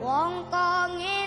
wong kange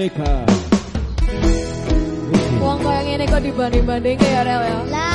jujur saat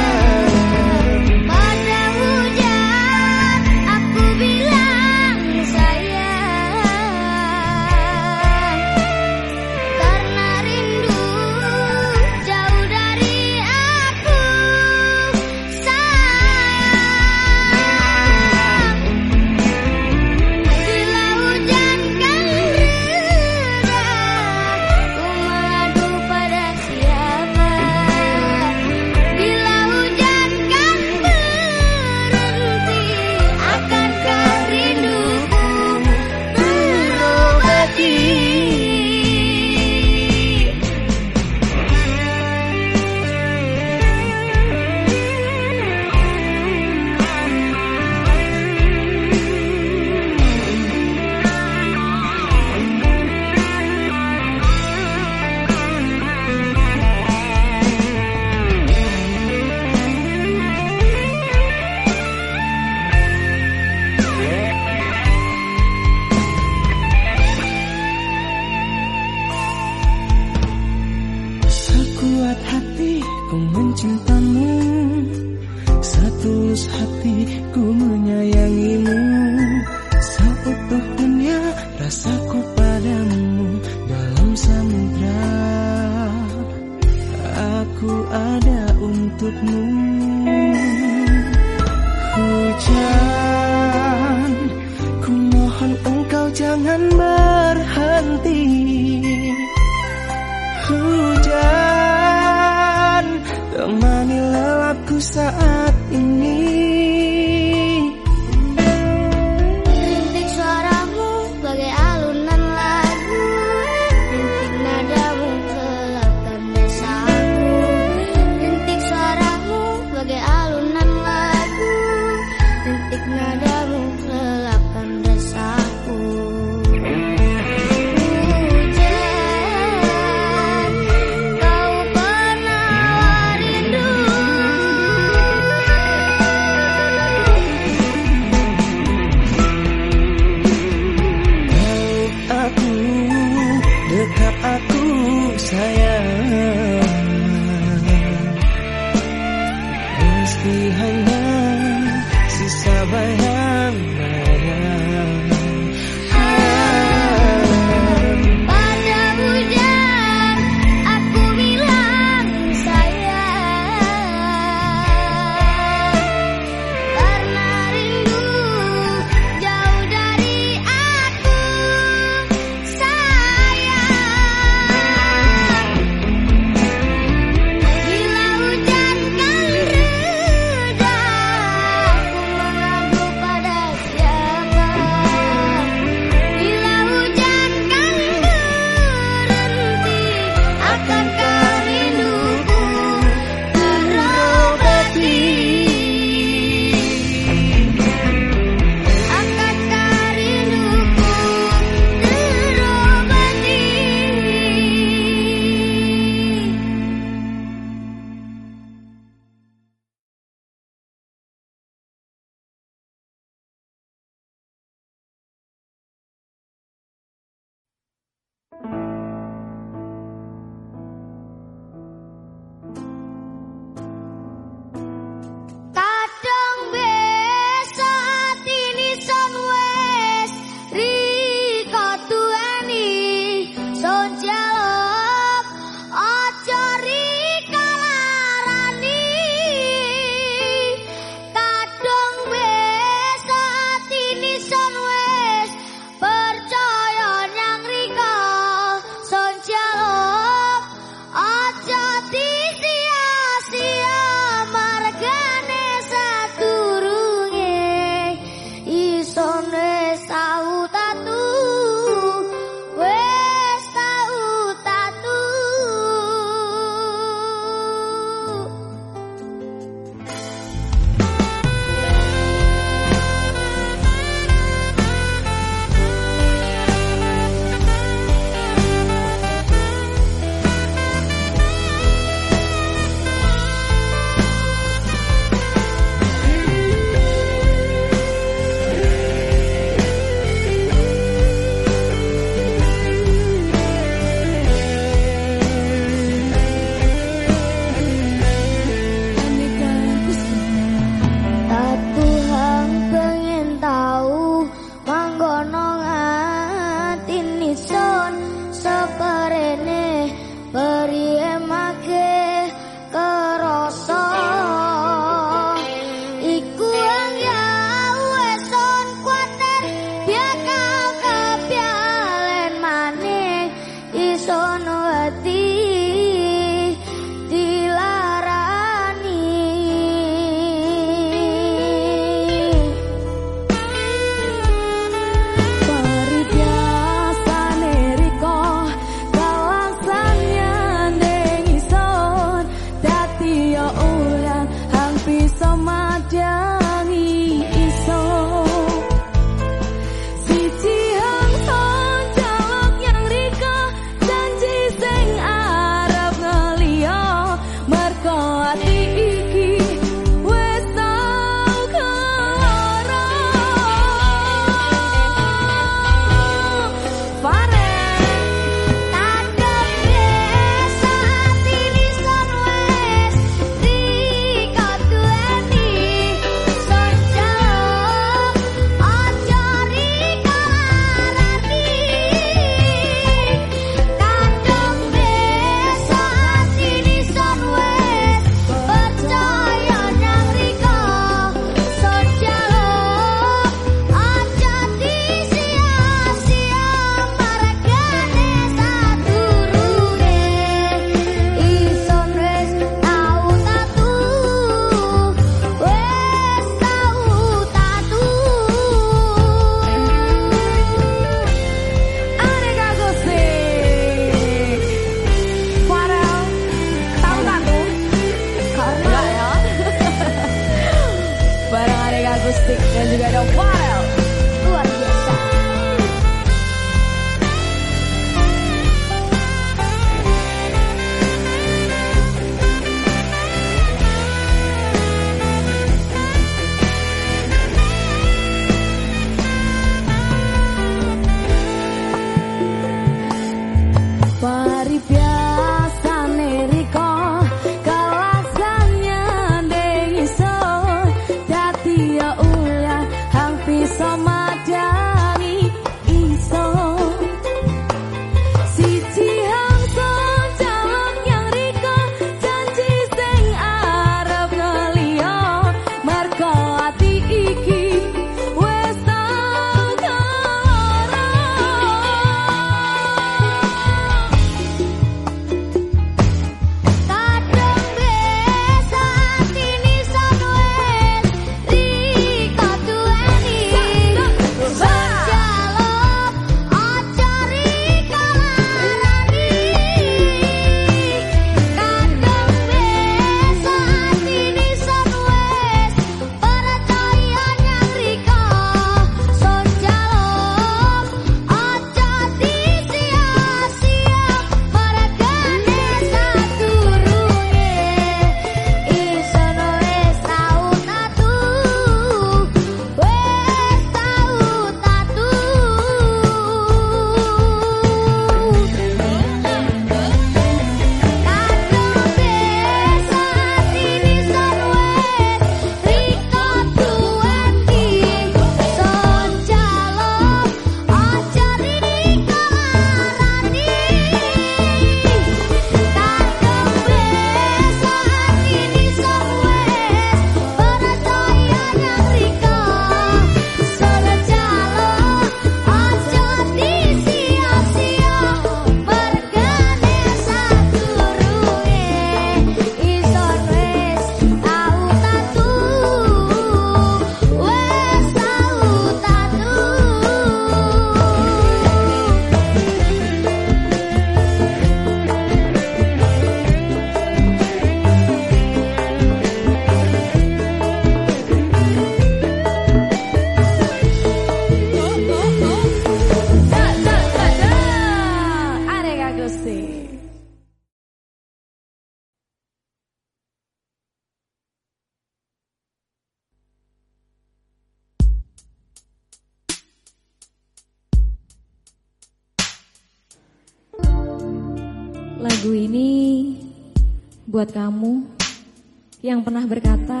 yang pernah berkata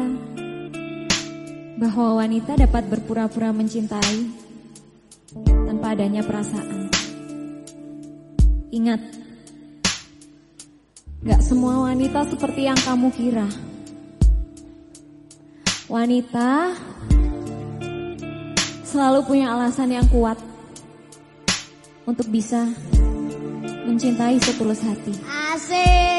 bahwa wanita dapat berpura-pura mencintai tanpa adanya perasaan. Ingat, gak semua wanita seperti yang kamu kira. Wanita selalu punya alasan yang kuat untuk bisa mencintai setulus hati. Asik.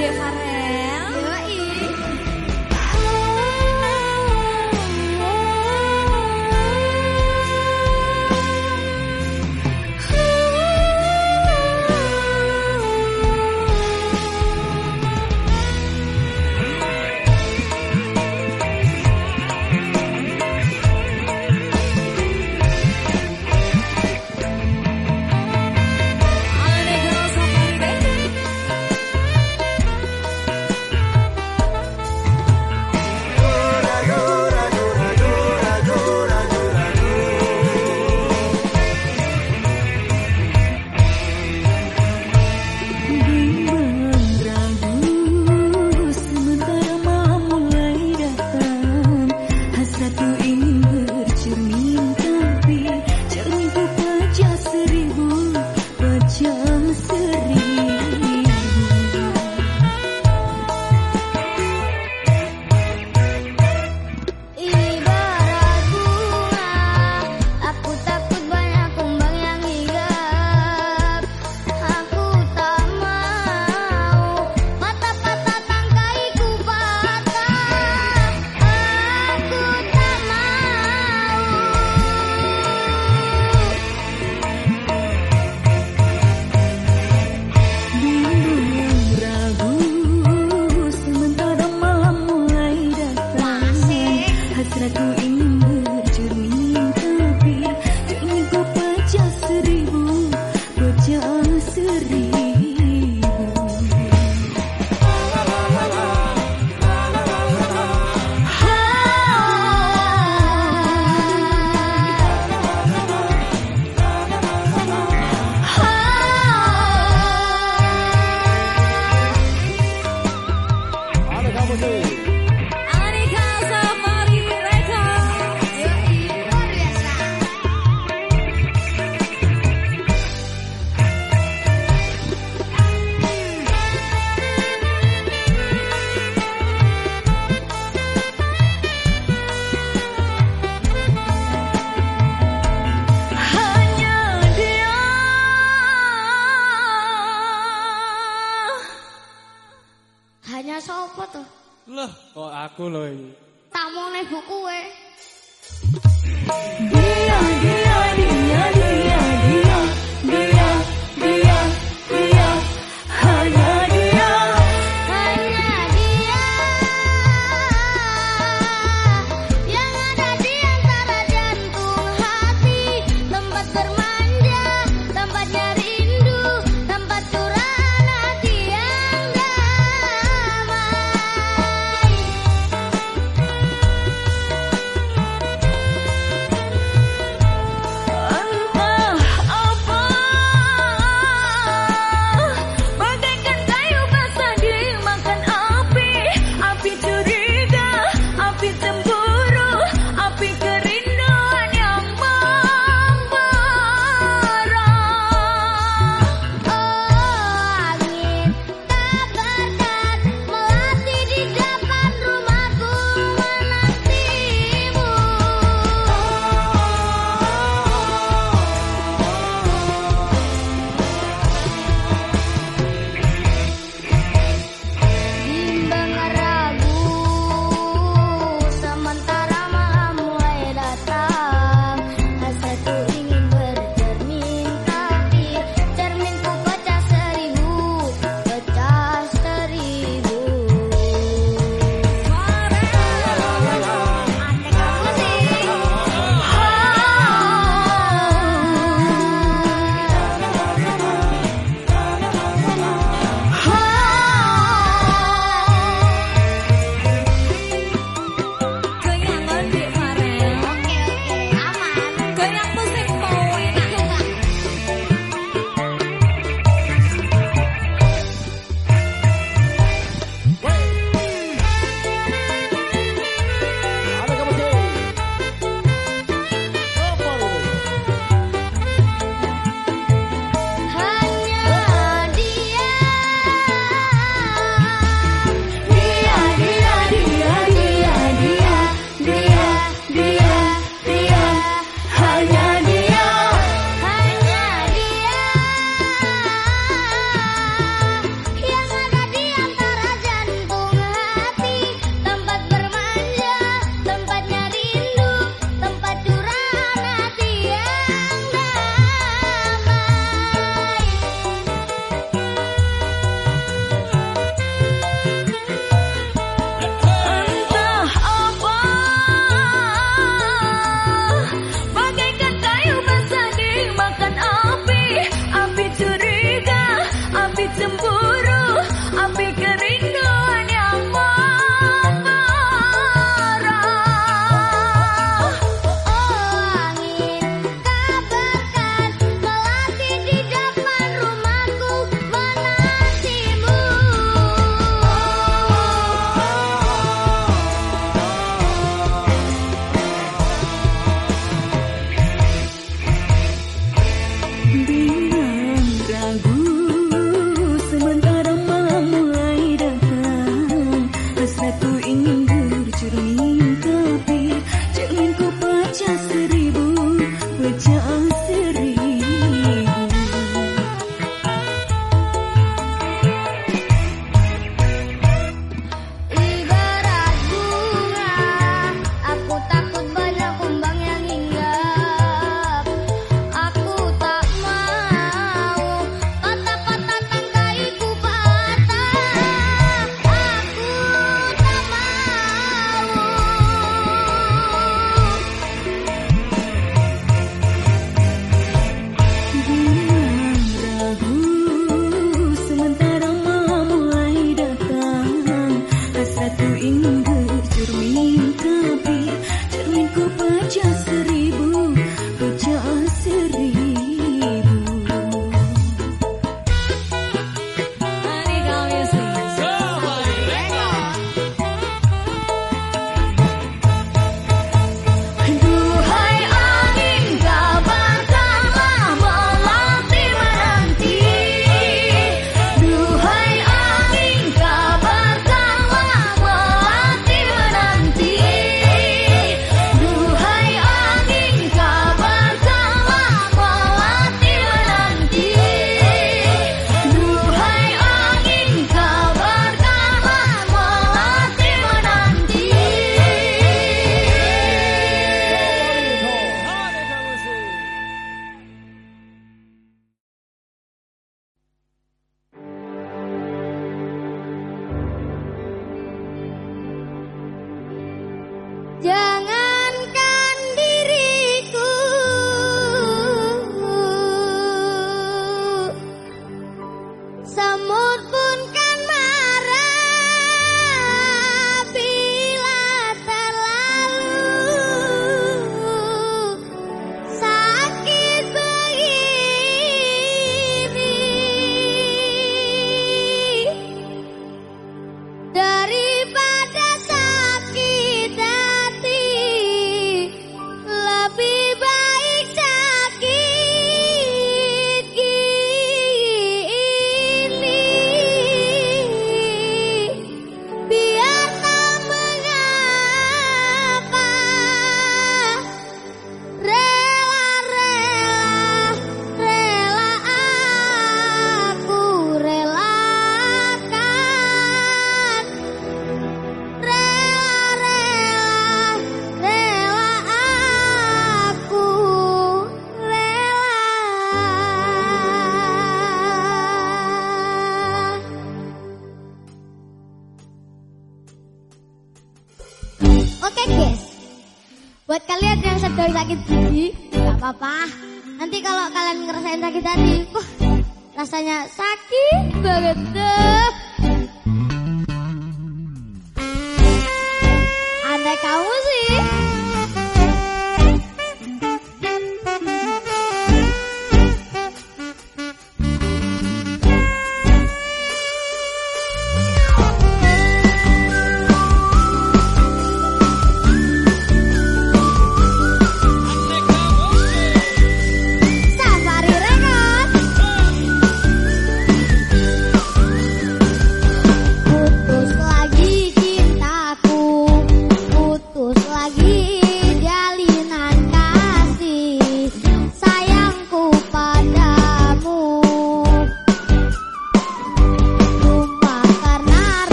Deva Rel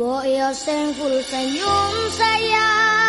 Mbok yo sing full senyum sayang